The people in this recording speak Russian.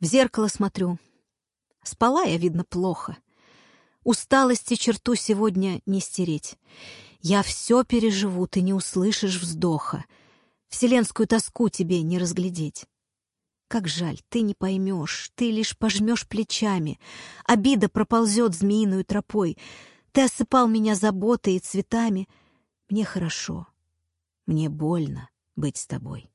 В зеркало смотрю. Спала я, видно, плохо. Усталости черту сегодня не стереть. Я все переживу, ты не услышишь вздоха. Вселенскую тоску тебе не разглядеть. Как жаль, ты не поймешь, ты лишь пожмешь плечами. Обида проползет змеиную тропой. Ты осыпал меня заботой и цветами. Мне хорошо, мне больно быть с тобой.